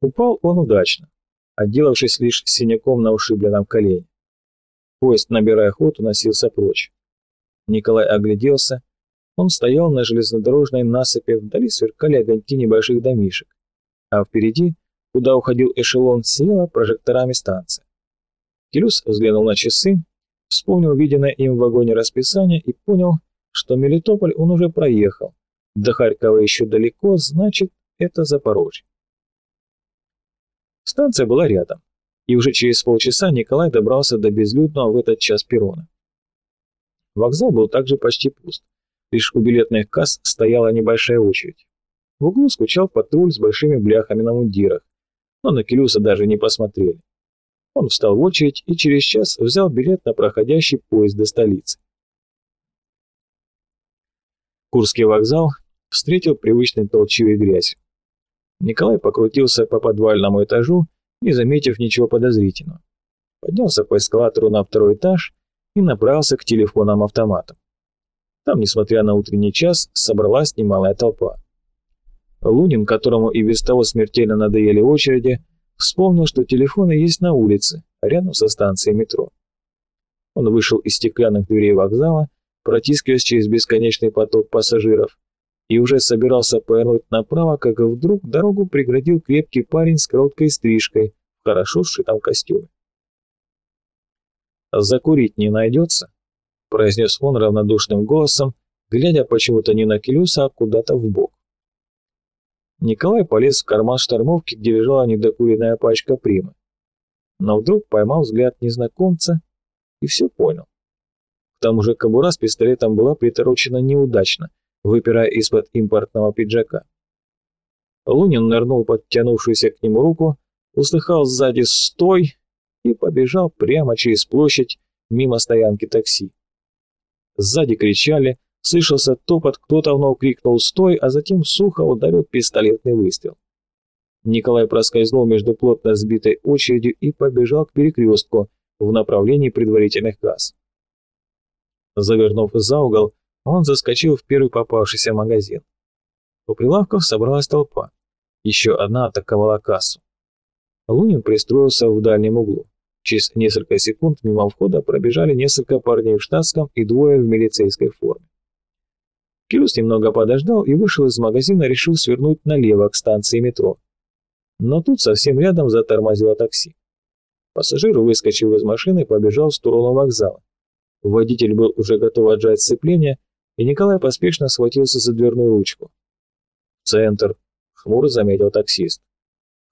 Упал он удачно, отделавшись лишь синяком на ушибленном колене. Поезд, набирая ход, уносился прочь. Николай огляделся. Он стоял на железнодорожной насыпи, вдали сверкали огоньки небольших домишек, а впереди, куда уходил эшелон, сияла прожекторами станция. Келюс взглянул на часы, вспомнил виденное им в вагоне расписание и понял, что Мелитополь он уже проехал. До Харькова еще далеко, значит, это Запорожье. Станция была рядом, и уже через полчаса Николай добрался до безлюдного в этот час перрона. Вокзал был также почти пуст, лишь у билетных касс стояла небольшая очередь. В углу скучал патруль с большими бляхами на мундирах, но на Келюса даже не посмотрели. Он встал в очередь и через час взял билет на проходящий поезд до столицы. Курский вокзал встретил привычной толчевой грязью. Николай покрутился по подвальному этажу, не заметив ничего подозрительного. Поднялся по эскалатору на второй этаж и направился к телефонам-автоматам. Там, несмотря на утренний час, собралась немалая толпа. Лунин, которому и без того смертельно надоели очереди, вспомнил, что телефоны есть на улице, рядом со станцией метро. Он вышел из стеклянных дверей вокзала, протискиваясь через бесконечный поток пассажиров, и уже собирался повернуть направо, как вдруг дорогу преградил крепкий парень с короткой стрижкой в хорошо сшитом костюме. «Закурить не найдется?» — произнес он равнодушным голосом, глядя почему-то не на Келюса, а куда-то в бок. Николай полез в карман штормовки, где лежала недокуренная пачка примы. Но вдруг поймал взгляд незнакомца и все понял. К тому же кобура с пистолетом была приторочена неудачно, выпирая из-под импортного пиджака. Лунин нырнул под тянувшуюся к нему руку, услыхал сзади «Стой!» и побежал прямо через площадь мимо стоянки такси. Сзади кричали, слышался топот, кто-то вновь крикнул «Стой!», а затем сухо ударил пистолетный выстрел. Николай проскользнул между плотно сбитой очередью и побежал к перекрестку в направлении предварительных касс. Завернув за угол, он заскочил в первый попавшийся магазин. У прилавков собралась толпа. Еще одна атаковала кассу. Лунин пристроился в дальнем углу. Через несколько секунд мимо входа пробежали несколько парней в штатском и двое в милицейской форме. Кирус немного подождал и вышел из магазина, решил свернуть налево к станции метро. Но тут совсем рядом затормозило такси. Пассажир, выскочив из машины, побежал в сторону вокзала. Водитель был уже готов отжать сцепление, и Николай поспешно схватился за дверную ручку. «Центр», — хмуро заметил таксист.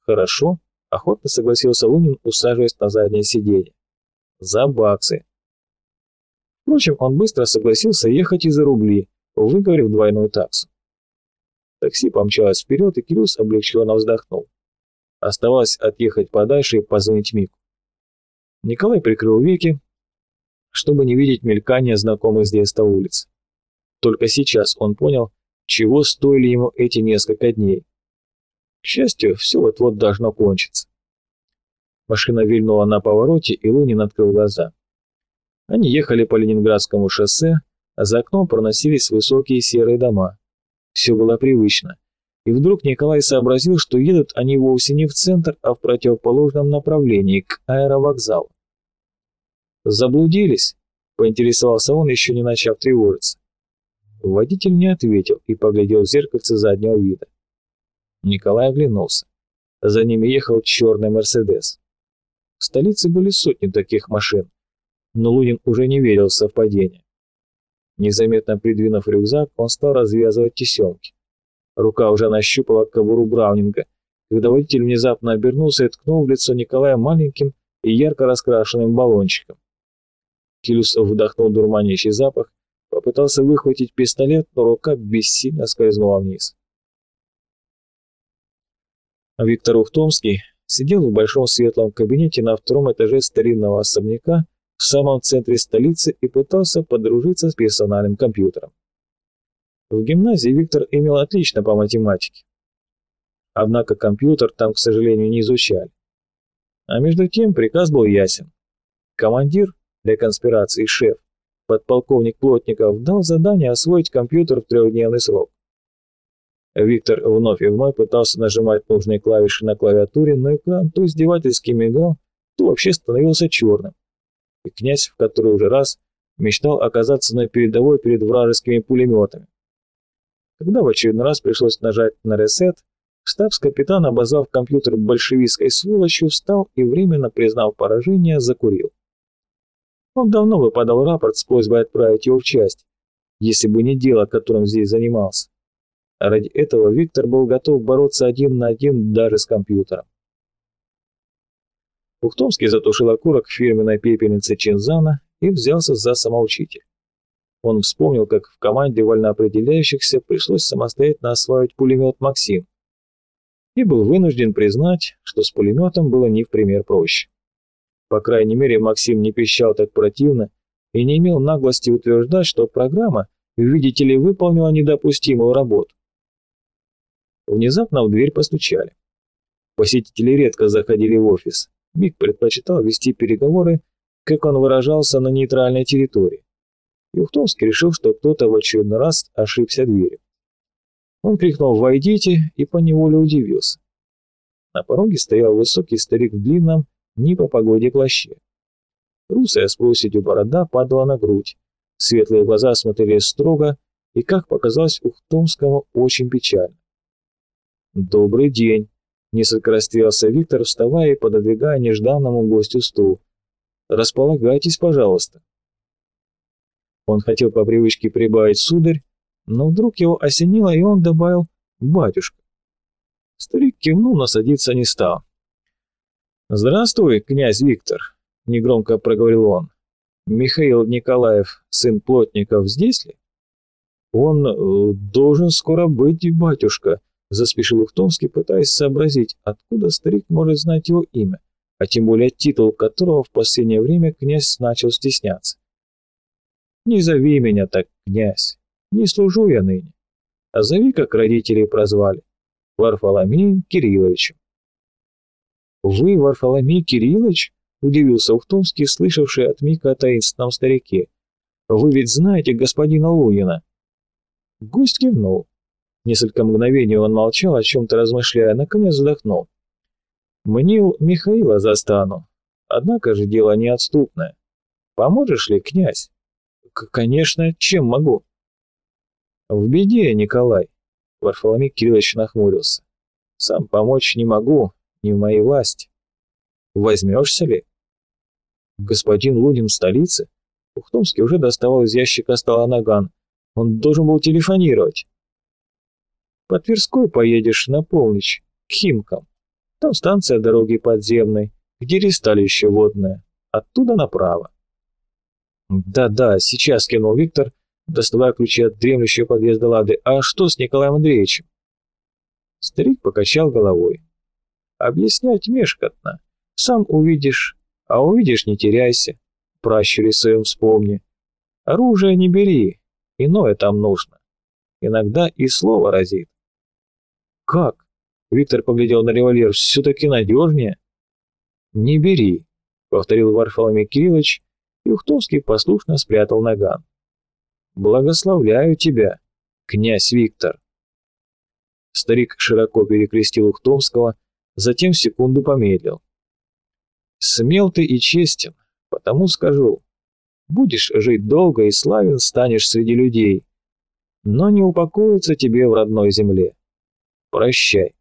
«Хорошо», — охотно согласился Лунин, усаживаясь на заднее сиденье. «За баксы». Впрочем, он быстро согласился ехать и за рубли, выговорив двойную таксу. Такси помчалось вперед, и Кирюс облегченно вздохнул. Оставалось отъехать подальше и позвонить Мику. Николай прикрыл веки, чтобы не видеть мелькания знакомых с детства улиц. Только сейчас он понял, чего стоили ему эти несколько дней. К счастью, все вот-вот должно кончиться. Машина вильнула на повороте, и Лунин открыл глаза. Они ехали по Ленинградскому шоссе, а за окном проносились высокие серые дома. Все было привычно. И вдруг Николай сообразил, что едут они вовсе не в центр, а в противоположном направлении, к аэровокзалу. «Заблудились?» — поинтересовался он, еще не начав тревожиться. Водитель не ответил и поглядел в зеркальце заднего вида. Николай оглянулся. За ними ехал черный «Мерседес». В столице были сотни таких машин, но Лунин уже не верил в совпадение. Незаметно придвинув рюкзак, он стал развязывать тесемки. Рука уже нащупала кобуру Браунинга, когда водитель внезапно обернулся и ткнул в лицо Николая маленьким и ярко раскрашенным баллончиком. Килюс вдохнул дурманящий запах Попытался выхватить пистолет, но рука бессильно скользнула вниз. Виктор Ухтомский сидел в большом светлом кабинете на втором этаже старинного особняка в самом центре столицы и пытался подружиться с персональным компьютером. В гимназии Виктор имел отлично по математике. Однако компьютер там, к сожалению, не изучали. А между тем приказ был ясен. Командир для конспирации шеф подполковник Плотников дал задание освоить компьютер в трехдневный срок. Виктор вновь и вновь пытался нажимать нужные клавиши на клавиатуре, но экран то издевательски мигал, то вообще становился черным. И князь в который уже раз мечтал оказаться на передовой перед вражескими пулеметами. Когда в очередной раз пришлось нажать на ресет, штабс-капитан, обозвав компьютер большевистской сволочью, встал и, временно признав поражение, закурил. Он давно бы подал рапорт с просьбой отправить его в часть, если бы не дело, которым здесь занимался. А ради этого Виктор был готов бороться один на один даже с компьютером. Ухтомский затушил окурок фирменной пепельнице Чинзана и взялся за самоучитель. Он вспомнил, как в команде вольноопределяющихся пришлось самостоятельно осваивать пулемет «Максим» и был вынужден признать, что с пулеметом было не в пример проще. По крайней мере, Максим не пищал так противно и не имел наглости утверждать, что программа, видите ли, выполнила недопустимую работу. Внезапно в дверь постучали. Посетители редко заходили в офис. Мик предпочитал вести переговоры, как он выражался, на нейтральной территории. Юхтомский решил, что кто-то в очередной раз ошибся дверью. Он крикнул «Войдите!» и поневоле удивился. На пороге стоял высокий старик в длинном, не по погоде плаще. Русая с проседью борода падала на грудь, светлые глаза смотрели строго и, как показалось Ухтомскому, очень печально. «Добрый день!» — несколько растерялся Виктор, вставая и пододвигая нежданному гостю стул. «Располагайтесь, пожалуйста». Он хотел по привычке прибавить «сударь», но вдруг его осенило, и он добавил «батюшка». Старик кивнул, но садиться не стал. «Здравствуй, князь Виктор», — негромко проговорил он. «Михаил Николаев, сын Плотников, здесь ли?» «Он э, должен скоро быть, батюшка», — заспешил Ухтомский, пытаясь сообразить, откуда старик может знать его имя, а тем более титул которого в последнее время князь начал стесняться. «Не зови меня так, князь, не служу я ныне, а зови, как родители прозвали, Варфоломеем Кирилловичем». «Вы, Варфоломей Кириллович?» — удивился Ухтомский, слышавший от Мика о таинственном старике. «Вы ведь знаете господина Лунина?» Гость кивнул. Несколько мгновений он молчал, о чем-то размышляя, наконец вздохнул. «Мнил Михаила застану. Однако же дело неотступное. Поможешь ли, князь?» К «Конечно, чем могу?» «В беде, Николай», — Варфоломей Кириллович нахмурился. «Сам помочь не могу, не в моей власти. Возьмешься ли? Господин Лунин в столице? Ухтомский уже доставал из ящика стола наган. Он должен был телефонировать. По Тверской поедешь на полночь, к Химкам. Там станция дороги подземной, где ресталище водное. Оттуда направо. Да-да, сейчас кинул Виктор, доставая ключи от дремлющего подъезда Лады. А что с Николаем Андреевичем? Старик покачал головой. Объяснять мешкотно. Сам увидишь, а увидишь не теряйся. Пращуре своем вспомни. Оружие не бери, иное там нужно. Иногда и слово разит. Как? Виктор поглядел на револьвер. Все-таки надежнее? Не бери, повторил Варфоломей Кириллович, и Ухтомский послушно спрятал наган. Благословляю тебя, князь Виктор. Старик широко перекрестил Ухтомского, затем секунду помедлил. «Смел ты и честен, потому скажу. Будешь жить долго и славен станешь среди людей, но не упокоится тебе в родной земле. Прощай».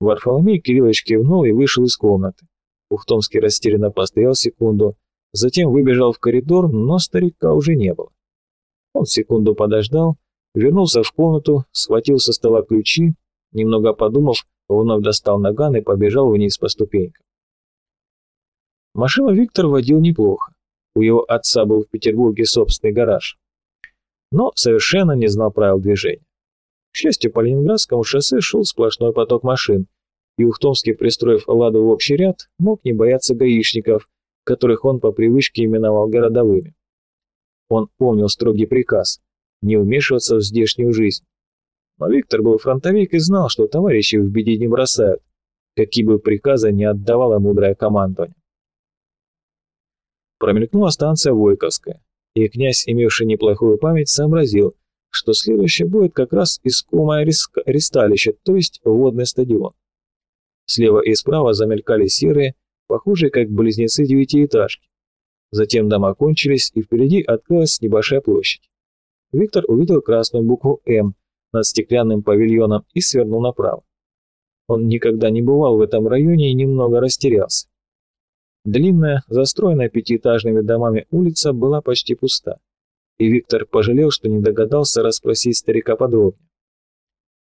Варфоломей Кириллович кивнул и вышел из комнаты. Ухтомский растерянно постоял секунду, затем выбежал в коридор, но старика уже не было. Он секунду подождал, вернулся в комнату, схватил со стола ключи Немного подумав, вновь достал наган и побежал вниз по ступенькам. Машину Виктор водил неплохо. У его отца был в Петербурге собственный гараж. Но совершенно не знал правил движения. К счастью, по Ленинградскому шоссе шел сплошной поток машин, и Ухтомский, пристроив «Ладу» в общий ряд, мог не бояться гаишников, которых он по привычке именовал городовыми. Он помнил строгий приказ – не вмешиваться в здешнюю жизнь. Но Виктор был фронтовик и знал, что товарищи в беде не бросают, какие бы приказы не отдавала мудрая командование. Промелькнула станция Войковская, и князь, имевший неплохую память, сообразил, что следующее будет как раз искомое ресталище, то есть водный стадион. Слева и справа замелькали серые, похожие как близнецы девятиэтажки. Затем дома кончились, и впереди открылась небольшая площадь. Виктор увидел красную букву «М» над стеклянным павильоном и свернул направо. Он никогда не бывал в этом районе и немного растерялся. Длинная, застроенная пятиэтажными домами улица была почти пуста, и Виктор пожалел, что не догадался расспросить старика подробнее.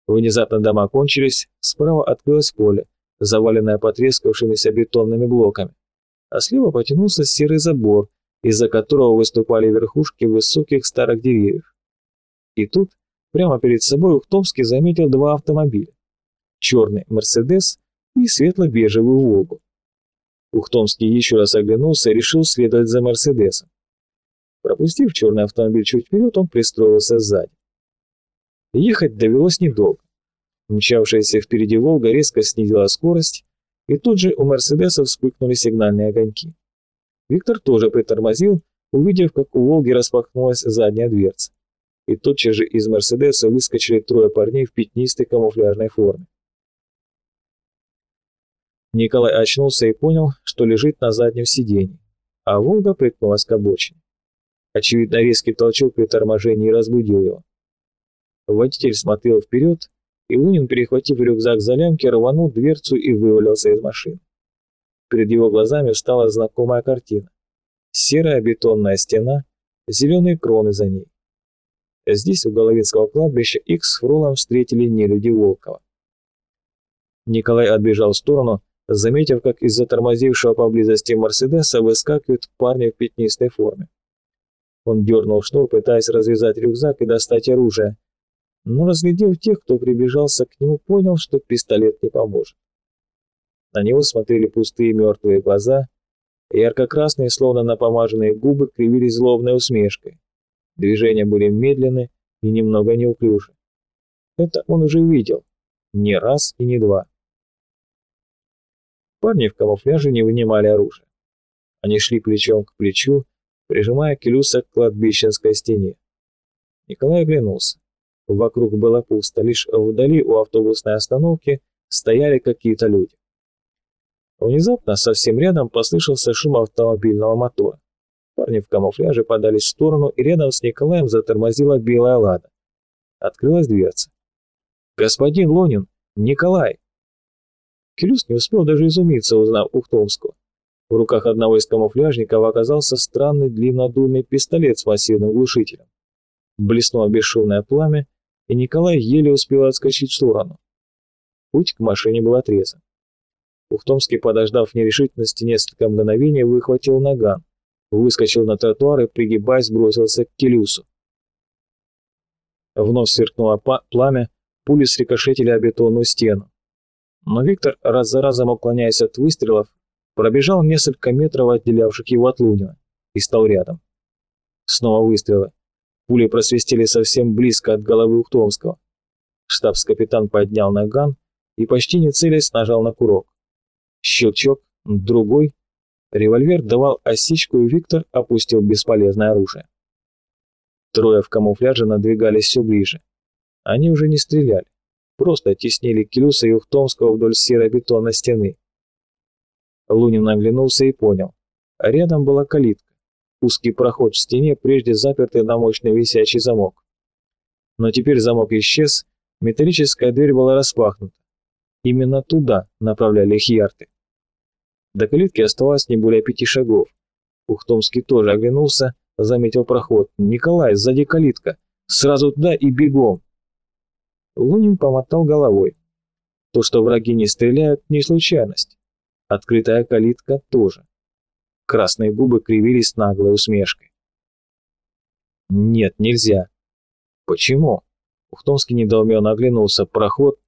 Внезапно дома кончились, справа открылось поле, заваленное потрескавшимися бетонными блоками, а слева потянулся серый забор, из-за которого выступали верхушки высоких старых деревьев. И тут, прямо перед собой, Ухтомский заметил два автомобиля. Черный «Мерседес» и светло-бежевую «Волгу». Ухтомский еще раз оглянулся и решил следовать за «Мерседесом». Пропустив черный автомобиль чуть вперед, он пристроился сзади. Ехать довелось недолго. Мчавшаяся впереди «Волга» резко снизила скорость, и тут же у «Мерседеса» вспыхнули сигнальные огоньки. Виктор тоже притормозил, увидев, как у «Волги» распахнулась задняя дверца. И тотчас же из «Мерседеса» выскочили трое парней в пятнистой камуфляжной форме. Николай очнулся и понял, что лежит на заднем сиденье, а «Волга» приткнулась к обочине. Очевидно, резкий толчок при торможении разбудил его. Водитель смотрел вперед, и Лунин, перехватив рюкзак за лямки, рванул дверцу и вывалился из машины. Перед его глазами встала знакомая картина. Серая бетонная стена, зеленые кроны за ней. Здесь, у Головинского кладбища, их с Фролом встретили нелюди Волкова. Николай отбежал в сторону, заметив, как из затормозившего поблизости Мерседеса выскакивают парни в пятнистой форме. Он дернул шнур, пытаясь развязать рюкзак и достать оружие, но, разглядев тех, кто приближался к нему, понял, что пистолет не поможет. На него смотрели пустые мертвые глаза, ярко-красные, словно напомаженные губы, кривились злобной усмешкой. Движения были медленны и немного неуклюжи. Это он уже видел, не раз и не два. Парни в камуфляже не вынимали оружие. Они шли плечом к плечу, прижимая Келюса к кладбищенской стене. Николай оглянулся. Вокруг было пусто, лишь вдали у автобусной остановки стояли какие-то люди. Внезапно совсем рядом послышался шум автомобильного мотора. Парни в камуфляже подались в сторону, и рядом с Николаем затормозила белая лада. Открылась дверца. «Господин Лонин! Николай!» Келюс не успел даже изумиться, узнав Ухтомского. В руках одного из камуфляжников оказался странный длиннодульный пистолет с массивным глушителем. Блеснуло бесшумное пламя, и Николай еле успел отскочить в сторону. Путь к машине был отрезан. Ухтомский, подождав нерешительности несколько мгновений, выхватил наган, выскочил на тротуар и, пригибаясь, бросился к Келюсу. Вновь сверкнуло пламя, пули срикошетили о бетонную стену. Но Виктор, раз за разом уклоняясь от выстрелов, пробежал несколько метров, отделявших его от Лунина, и стал рядом. Снова выстрелы. Пули просвистели совсем близко от головы Ухтомского. Штабс-капитан поднял наган и, почти не целясь, нажал на курок. Щелчок, другой. Револьвер давал осечку, и Виктор опустил бесполезное оружие. Трое в камуфляже надвигались все ближе. Они уже не стреляли, просто теснили Келюса и Ухтомского вдоль серой бетонной стены. Лунин оглянулся и понял. Рядом была калитка узкий проход в стене, прежде запертый на мощный висячий замок. Но теперь замок исчез, металлическая дверь была распахнута. Именно туда направляли хьярты. До калитки оставалось не более пяти шагов. Ухтомский тоже оглянулся, заметил проход. «Николай, сзади калитка! Сразу туда и бегом!» Лунин помотал головой. То, что враги не стреляют, не случайность. Открытая калитка тоже. Красные губы кривились наглой усмешкой. «Нет, нельзя». «Почему?» Ухтомский недоуменно оглянулся. «Проход...»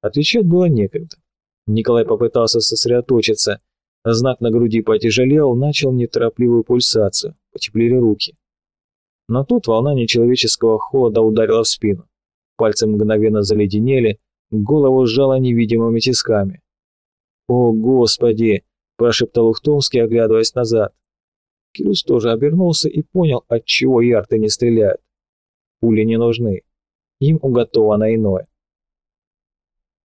Отвечать было некогда. Николай попытался сосредоточиться. Знак на груди потяжелел, начал неторопливую пульсацию. Потеплели руки. Но тут волна нечеловеческого холода ударила в спину. Пальцы мгновенно заледенели, голову сжало невидимыми тисками. «О, Господи!» прошептал Ухтомский, оглядываясь назад. Кирюс тоже обернулся и понял, от чего ярты не стреляют. пули не нужны. Им уготовано иное.